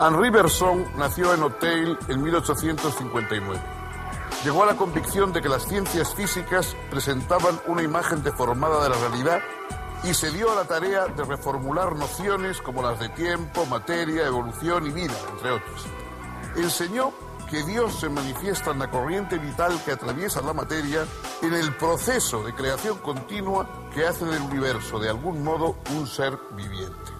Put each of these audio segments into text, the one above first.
Henri Bergson nació en Auteuil en 1859. Llegó a la convicción de que las ciencias físicas presentaban una imagen deformada de la realidad y se dio a la tarea de reformular nociones como las de tiempo, materia, evolución y vida, entre otras. Enseñó que Dios se manifiesta en la corriente vital que atraviesa la materia en el proceso de creación continua que hace del universo de algún modo un ser viviente.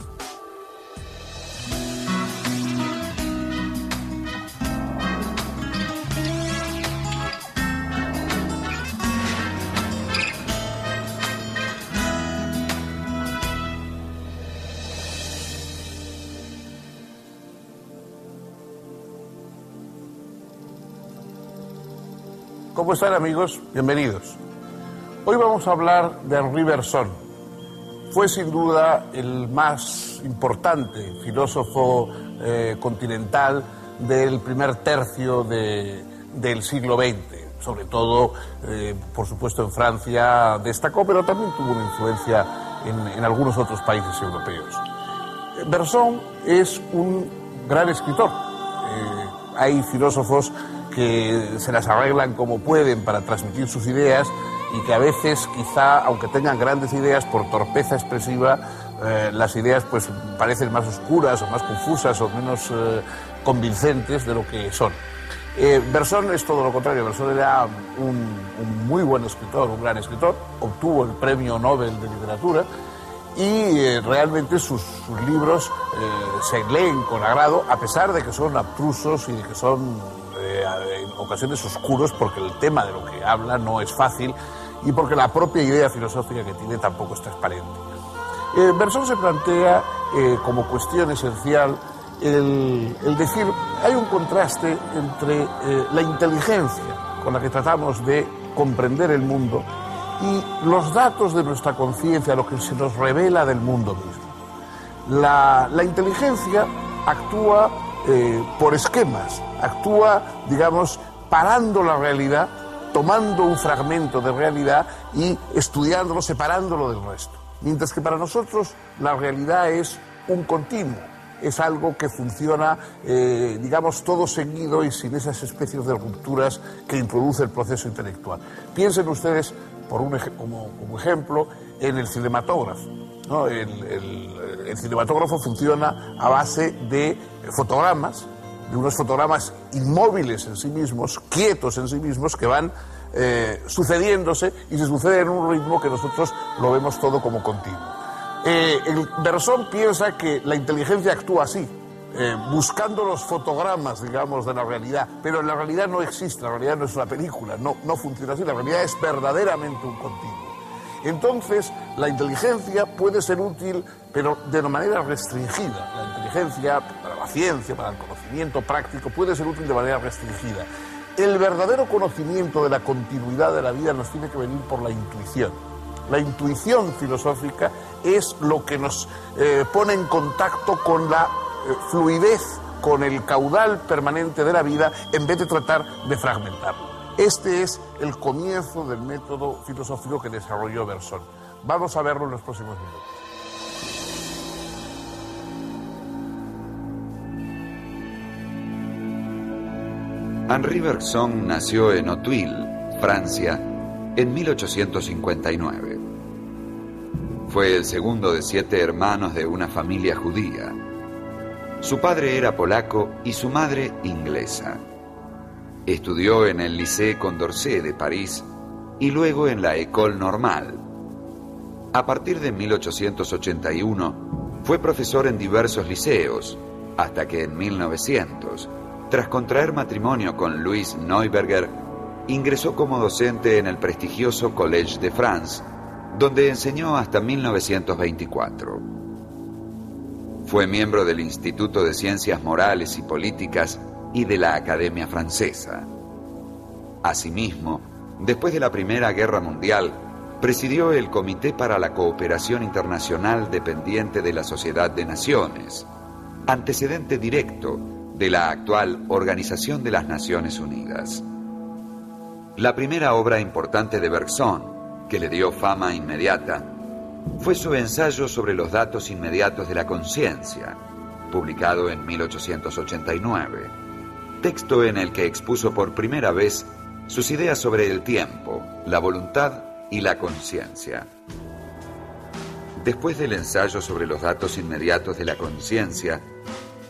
¿Cómo están amigos? Bienvenidos. Hoy vamos a hablar de Henri Bergson. Fue sin duda el más importante filósofo eh, continental del primer tercio del siglo XX. Sobre todo, eh, por supuesto, en Francia destacó, pero también tuvo una influencia en, algunos otros países europeos. Bergson es un gran escritor. Eh, hay filósofos que se las arreglan como pueden para transmitir sus ideas y que a veces quizá, aunque tengan grandes ideas, por torpeza expresiva, eh, las ideas pues parecen más oscuras o más confusas o menos eh, convincentes de lo que son. Eh, es todo lo contrario, Berson era un, muy buen escritor, un gran escritor, obtuvo el premio Nobel de Literatura y realmente sus, sus libros se leen con agrado, a pesar de que son abstrusos y de que son ocasiones oscuros porque el tema de lo que habla no es fácil y porque la propia idea filosófica que tiene tampoco es transparente. Eh, Berson se plantea eh, como cuestión esencial el, decir, hay un contraste entre eh, la inteligencia con la que tratamos de comprender el mundo y los datos de nuestra conciencia, lo que se nos revela del mundo mismo. La, la inteligencia actúa eh, por esquemas, actúa, digamos, parando la realidad, tomando un fragmento de realidad y estudiándolo, separándolo del resto. Mientras que para nosotros la realidad es un continuo, es algo que funciona, eh, digamos, todo seguido y sin esas especies de rupturas que introduce el proceso intelectual. Piensen ustedes, por un, como, como ejemplo, en el cinematógrafo. ¿no? Cinematógrafo funciona a base de fotogramas, de unos fotogramas inmóviles en sí mismos, quietos en sí mismos, que van eh, sucediéndose y se sucede en un ritmo que nosotros lo vemos todo como continuo. Eh, el Bersón piensa que la inteligencia actúa así, eh, buscando los fotogramas, digamos, de la realidad, pero en la realidad no existe, la realidad no es una película, no, no funciona así, la realidad es verdaderamente un continuo. Entonces, la inteligencia puede ser útil, pero de una manera restringida. La inteligencia para la ciencia, para el conocimiento práctico, puede ser útil de manera restringida. El verdadero conocimiento de la continuidad de la vida nos tiene que venir por la intuición. La intuición filosófica es lo que nos eh, pone en contacto con la eh, fluidez, con el caudal permanente de la vida, en vez de tratar de fragmentarlo. Este es el comienzo del método filosófico que desarrolló Bergson. Vamos a verlo en los próximos minutos. Henri Bergson nació en Auteuil, Francia, en 1859. Fue el segundo de siete hermanos de una familia judía. Su padre era polaco y su madre inglesa. Estudió en el Lycée Condorcet de París y luego en la École Normale. A partir de 1881 fue profesor en diversos liceos, hasta que en 1900, tras contraer matrimonio con Louis Neuberger, ingresó como docente en el prestigioso Collège de France, donde enseñó hasta 1924. Fue miembro del Instituto de Ciencias Morales y Políticas y de la Academia Francesa. Asimismo, después de la Primera Guerra Mundial, presidió el Comité para la Cooperación Internacional dependiente de la Sociedad de Naciones, antecedente directo de la actual Organización de las Naciones Unidas. La primera obra importante de Bergson, que le dio fama inmediata, fue su ensayo sobre los datos inmediatos de la conciencia, publicado en 1889, texto en el que expuso por primera vez sus ideas sobre el tiempo, la voluntad y la conciencia. Después del ensayo sobre los datos inmediatos de la conciencia,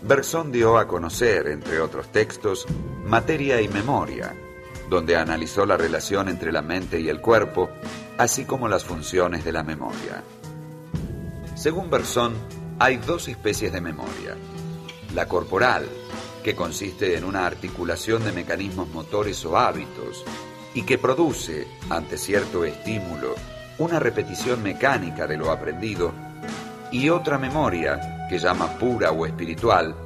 Bergson dio a conocer, entre otros textos, Materia y Memoria, donde analizó la relación entre la mente y el cuerpo, así como las funciones de la memoria. Según Bergson, hay dos especies de memoria. La corporal, que consiste en una articulación de mecanismos motores o hábitos, y que produce, ante cierto estímulo, una repetición mecánica de lo aprendido, y otra memoria, que llama pura o espiritual,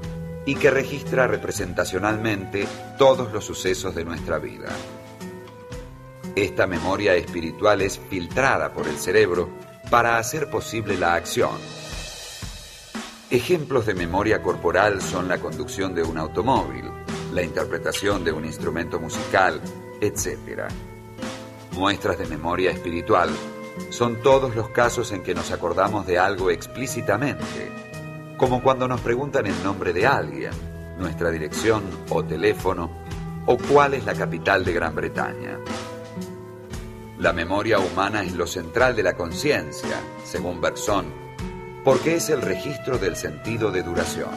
y que registra representacionalmente todos los sucesos de nuestra vida. Esta memoria espiritual es filtrada por el cerebro para hacer posible la acción Ejemplos de memoria corporal son la conducción de un automóvil, la interpretación de un instrumento musical, etc. Muestras de memoria espiritual son todos los casos en que nos acordamos de algo explícitamente, como cuando nos preguntan el nombre de alguien, nuestra dirección o teléfono, o cuál es la capital de Gran Bretaña. La memoria humana es lo central de la conciencia, según Bergson, porque es el registro del sentido de duración.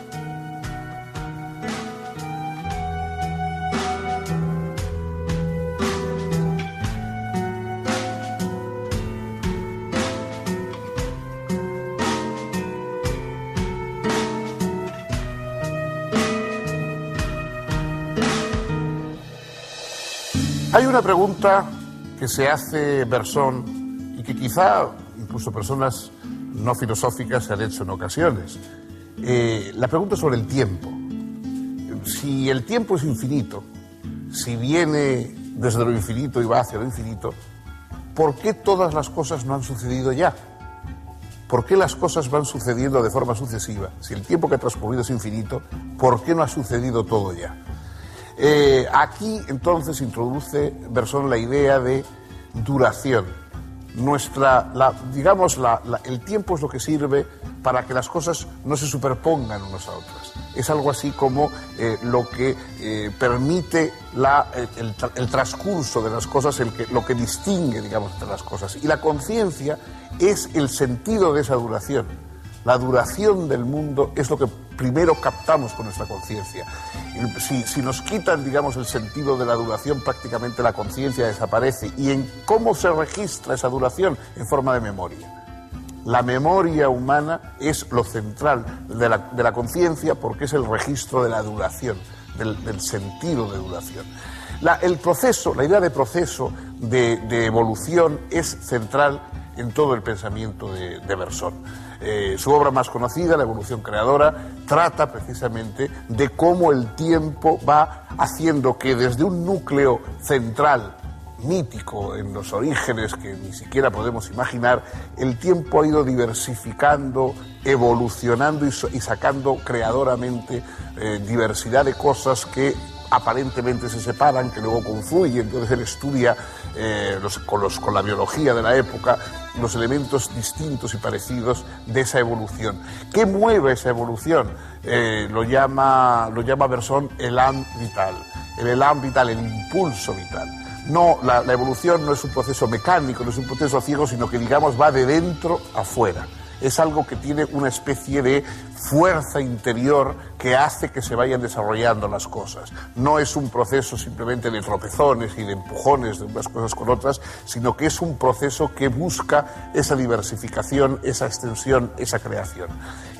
Hay una pregunta que se hace Bersón y que quizá incluso personas no filosóficas se han hecho en ocasiones. Eh, la pregunta sobre el tiempo. Si el tiempo es infinito, si viene desde lo infinito y va hacia lo infinito, ¿por qué todas las cosas no han sucedido ya? ¿Por qué las cosas van sucediendo de forma sucesiva? Si el tiempo que ha transcurrido es infinito, ¿por qué no ha sucedido todo ya? Eh, aquí entonces introduce Bersón la idea de duración nuestra, digamos, el tiempo es lo que sirve para que las cosas no se superpongan unas a otras. Es algo así como eh, lo que eh, permite el, transcurso de las cosas, el que, lo que distingue, digamos, entre las cosas. Y la conciencia es el sentido de esa duración. La duración del mundo es lo que primero captamos con nuestra conciencia. Si, nos quitan, digamos, el sentido de la duración, prácticamente la conciencia desaparece. ¿Y en cómo se registra esa duración? En forma de memoria. La memoria humana es lo central de la, conciencia porque es el registro de la duración, del, sentido de duración. La, el proceso, la idea de proceso de, evolución es central en todo el pensamiento de, de. Eh, su obra más conocida, La evolución creadora, trata precisamente de cómo el tiempo va haciendo que desde un núcleo central mítico en los orígenes que ni siquiera podemos imaginar, el tiempo ha ido diversificando, evolucionando y, sacando creadoramente eh, diversidad de cosas que aparentemente se separan, que luego confluyen. Entonces él estudia eh, con, los, con la biología de la época los elementos distintos y parecidos de esa evolución. ¿Qué mueve esa evolución? Eh, lo llama, lo llama Bersón elan vital. El elan vital, el impulso vital. No, la, la evolución no es un proceso mecánico, no es un proceso ciego, sino que digamos va de dentro afuera es algo que tiene una especie de fuerza interior que hace que se vayan desarrollando las cosas. No es un proceso simplemente de tropezones y de empujones de unas cosas con otras, sino que es un proceso que busca esa diversificación, esa extensión, esa creación.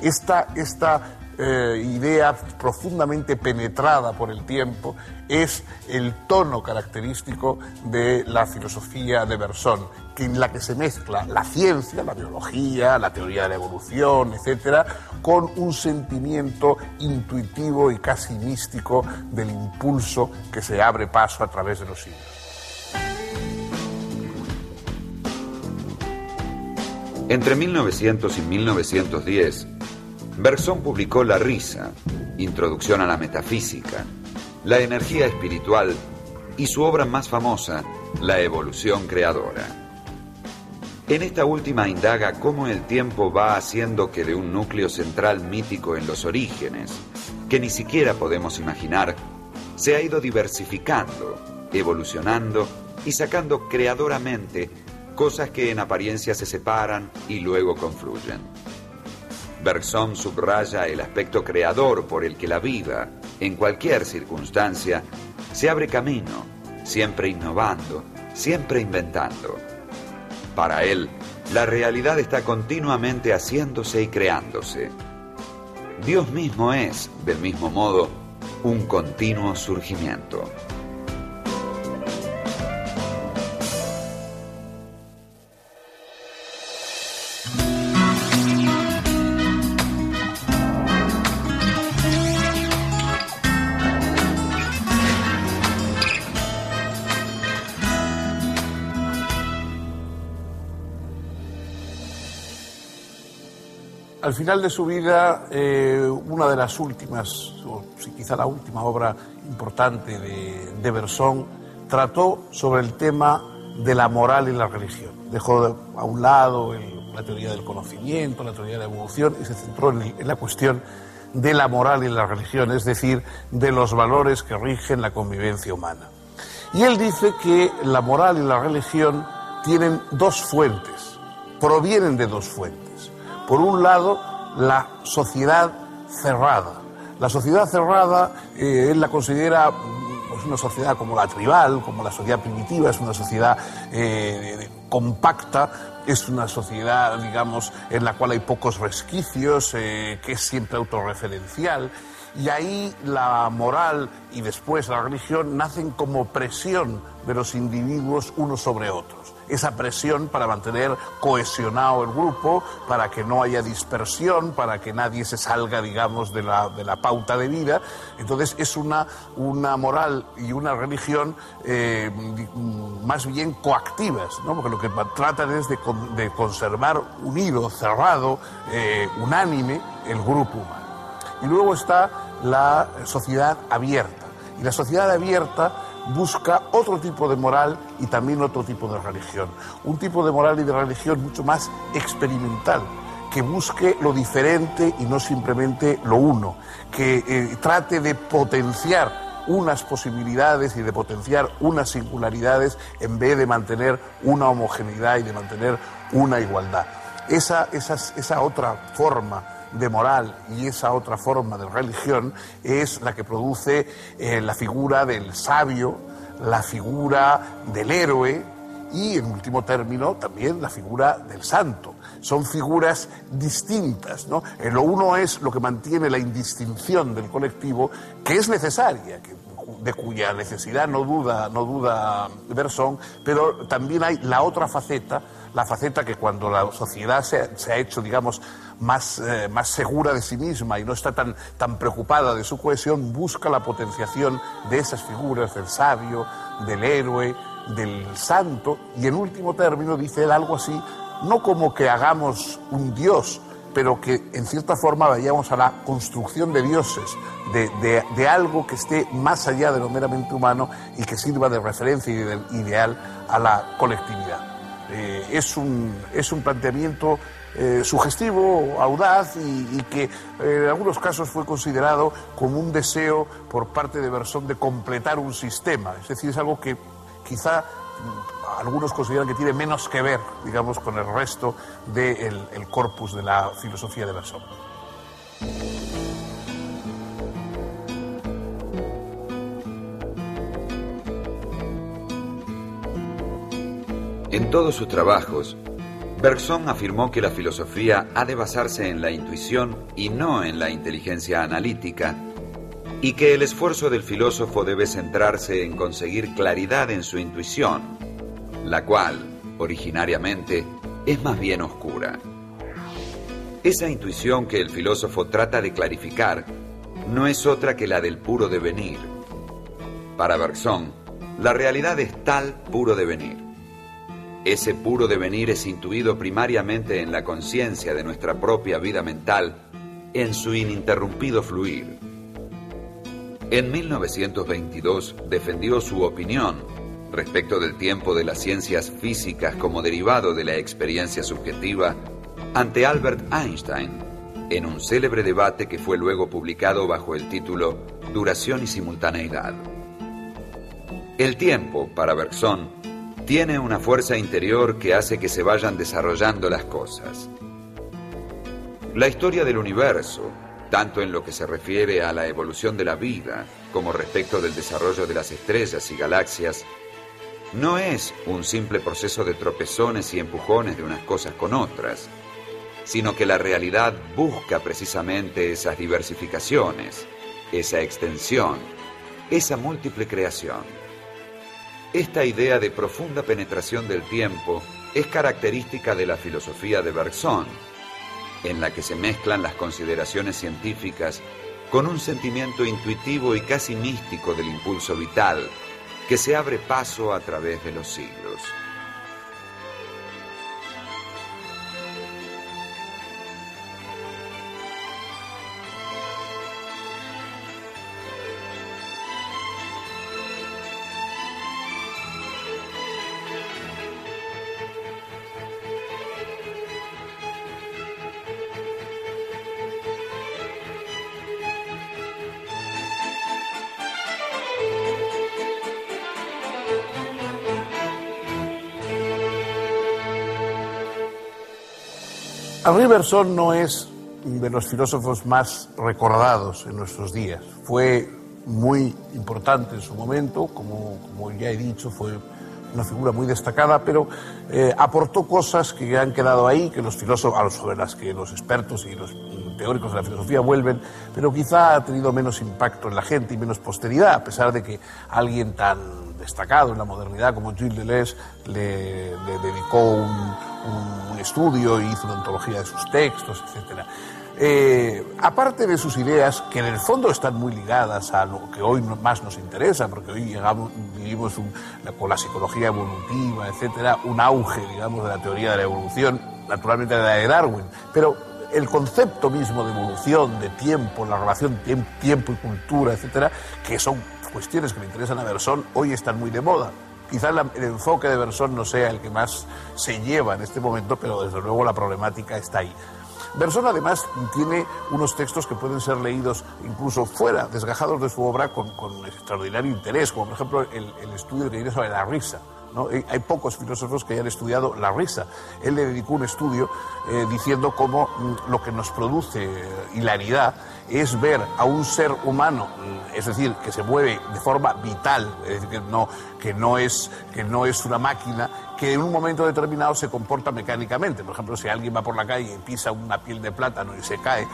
Esta, esta eh, idea profundamente penetrada por el tiempo es el tono característico de la filosofía de Bersón, que en la que se mezcla la ciencia, la biología, la teoría de la evolución, etcétera, con un sentimiento intuitivo y casi místico del impulso que se abre paso a través de los siglos. Entre 1900 y 1910, Bergson publicó La risa, Introducción a la metafísica, La energía espiritual y su obra más famosa, La evolución creadora. En esta última indaga cómo el tiempo va haciendo que de un núcleo central mítico en los orígenes, que ni siquiera podemos imaginar, se ha ido diversificando, evolucionando y sacando creadoramente cosas que en apariencia se separan y luego confluyen. Bergson subraya el aspecto creador por el que la vida, en cualquier circunstancia, se abre camino, siempre innovando, siempre inventando. Para él, la realidad está continuamente haciéndose y creándose. Dios mismo es, del mismo modo, un continuo surgimiento. Al final de su vida, eh, una de las últimas, o quizá la última obra importante de, de Bersón, trató sobre el tema de la moral y la religión. Dejó a un lado la teoría del conocimiento, la teoría de la evolución y se centró en, en la cuestión de la moral y la religión, es decir, de los valores que rigen la convivencia humana. Y él dice que la moral y la religión tienen dos fuentes, provienen de dos fuentes. Por un lado, la sociedad cerrada. La sociedad cerrada, eh, él la considera pues, una sociedad como la tribal, como la sociedad primitiva, es una sociedad eh, compacta, es una sociedad, digamos, en la cual hay pocos resquicios, eh, que es siempre autorreferencial. Y ahí la moral y después la religión nacen como presión de los individuos unos sobre otros esa presión para mantener cohesionado el grupo, para que no haya dispersión, para que nadie se salga, digamos, de la, de la pauta de vida. Entonces es una, una moral y una religión eh, más bien coactivas, ¿no? porque lo que tratan es de, de conservar unido, cerrado, eh, unánime el grupo humano. Y luego está la sociedad abierta. Y la sociedad abierta busca otro tipo de moral y también otro tipo de religión. Un tipo de moral y de religión mucho más experimental, que busque lo diferente y no simplemente lo uno, que eh, trate de potenciar unas posibilidades y de potenciar unas singularidades en vez de mantener una homogeneidad y de mantener una igualdad. Esa, esa, esa otra forma de moral y esa otra forma de religión es la que produce eh, la figura del sabio, la figura del héroe y, en último término, también la figura del santo. Son figuras distintas, ¿no? Eh, lo uno es lo que mantiene la indistinción del colectivo, que es necesaria, de cuya necesidad no duda, no duda Bersón, pero también hay la otra faceta, la faceta que cuando la sociedad se, se ha hecho, digamos, más, eh, más segura de sí misma y no está tan, tan preocupada de su cohesión, busca la potenciación de esas figuras, del sabio, del héroe, del santo, y en último término dice él algo así, no como que hagamos un dios, pero que en cierta forma vayamos a la construcción de dioses, de, de, algo que esté más allá de lo meramente humano y que sirva de referencia y de ideal a la colectividad. Eh, es, un, es un planteamiento eh, sugestivo, audaz y, que eh, en algunos casos fue considerado como un deseo por parte de Bersón de completar un sistema. Es decir, es algo que quizá mm, algunos consideran que tiene menos que ver, digamos, con el resto del corpus de la filosofía de Bersón. En todos sus trabajos, Bergson afirmó que la filosofía ha de basarse en la intuición y no en la inteligencia analítica, y que el esfuerzo del filósofo debe centrarse en conseguir claridad en su intuición, la cual, originariamente, es más bien oscura. Esa intuición que el filósofo trata de clarificar no es otra que la del puro devenir. Para Bergson, la realidad es tal puro devenir ese puro devenir es intuido primariamente en la conciencia de nuestra propia vida mental, en su ininterrumpido fluir. En 1922 defendió su opinión, respecto del tiempo de las ciencias físicas como derivado de la experiencia subjetiva ante Albert Einstein en un célebre debate que fue luego publicado bajo el título Duración y simultaneidad. El tiempo, para Bergson, tiene una fuerza interior que hace que se vayan desarrollando las cosas. La historia del universo, tanto en lo que se refiere a la evolución de la vida como respecto del desarrollo de las estrellas y galaxias, no es un simple proceso de tropezones y empujones de unas cosas con otras, sino que la realidad busca precisamente esas diversificaciones, esa extensión, esa múltiple creación. Esta idea de profunda penetración del tiempo es característica de la filosofía de Bergson, en la que se mezclan las consideraciones científicas con un sentimiento intuitivo y casi místico del impulso vital que se abre paso a través de los siglos. Henri Bergson no es de los filósofos más recordados en nuestros días. Fue muy importante en su momento, como, ya he dicho, fue una figura muy destacada, pero eh, aportó cosas que han quedado ahí, que los filósofos, sobre las que los expertos y los teóricos de la filosofía vuelven, pero quizá ha tenido menos impacto en la gente y menos posteridad, a pesar de que alguien tan destacado en la modernidad como Gilles Deleuze le, le dedicó un, un estudio y hizo una antología de sus textos, etc. Eh, aparte de sus ideas, que en el fondo están muy ligadas a lo que hoy más nos interesa, porque hoy vivimos con la psicología evolutiva, etcétera, un auge, digamos, de la teoría de la evolución, naturalmente de la de Darwin, pero el concepto mismo de evolución, de tiempo, la relación tiempo y cultura, etcétera, que son cuestiones que me interesan a Bersón, hoy están muy de moda. Quizá el enfoque de Bersón no sea el que más se lleva en este momento, pero desde luego la problemática está ahí. Bersón además tiene unos textos que pueden ser leídos incluso fuera, desgajados de su obra, con, extraordinario interés, como por ejemplo el, estudio que tiene sobre la risa. Hay pocos filósofos que hayan estudiado la risa. Él le dedicó un estudio eh, diciendo cómo mm, lo que nos produce hilaridad es ver a un ser humano, es decir, que se mueve de forma vital, es decir, que no, que no, es, que no es una máquina, que en un momento determinado se comporta mecánicamente. Por ejemplo, si alguien va por la calle y pisa una piel de plátano y se cae,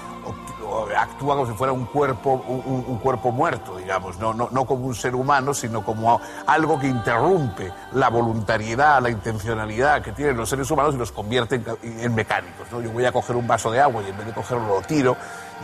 actúa como si fuera un cuerpo, un, cuerpo muerto, digamos, no, no, no, como un ser humano, sino como algo que interrumpe la voluntariedad, la intencionalidad que tienen los seres humanos y los convierte en, en mecánicos. ¿no? Yo voy a coger un vaso de agua y en vez de cogerlo lo tiro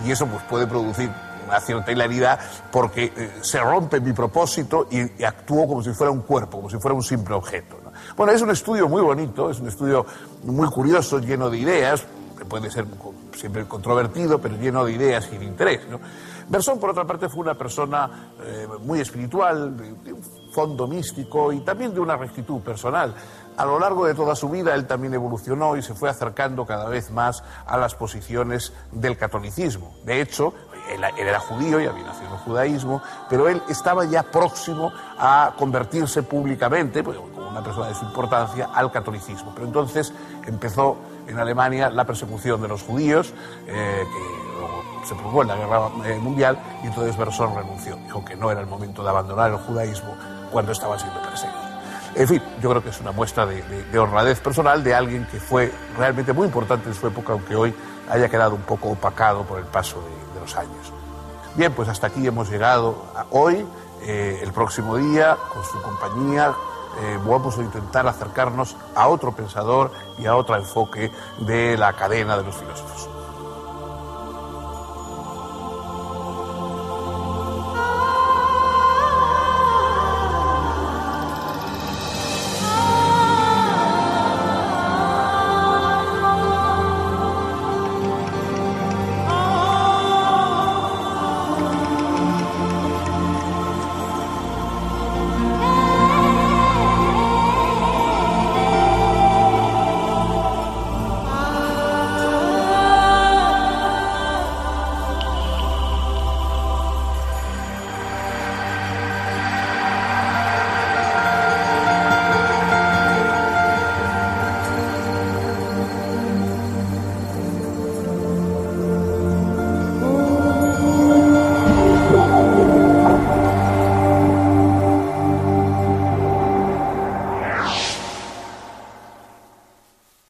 y eso pues, puede producir una cierta hilaridad porque eh, se rompe mi propósito y, actúo como si fuera un cuerpo, como si fuera un simple objeto. Bueno, es un estudio muy bonito, es un estudio muy curioso, lleno de ideas, que puede ser siempre controvertido, pero lleno de ideas y de interés. ¿no? Bersón, por otra parte, fue una persona eh, muy espiritual, de, un fondo místico y también de una rectitud personal. A lo largo de toda su vida él también evolucionó y se fue acercando cada vez más a las posiciones del catolicismo. De hecho, él, era judío y había nacido en el judaísmo, pero él estaba ya próximo a convertirse públicamente, pues, como una persona de su importancia, al catolicismo. Pero entonces empezó en Alemania la persecución de los judíos, eh, que se produjo en la guerra eh, mundial, y entonces Bersón renunció. Dijo que no era el momento de abandonar el judaísmo cuando estaba siendo perseguido. En fin, yo creo que es una muestra de, honradez personal de alguien que fue realmente muy importante en su época, aunque hoy haya quedado un poco opacado por el paso de, los años. Bien, pues hasta aquí hemos llegado hoy. Eh, el próximo día, con su compañía, eh, vamos a intentar acercarnos a otro pensador y a otro enfoque de la cadena de los filósofos.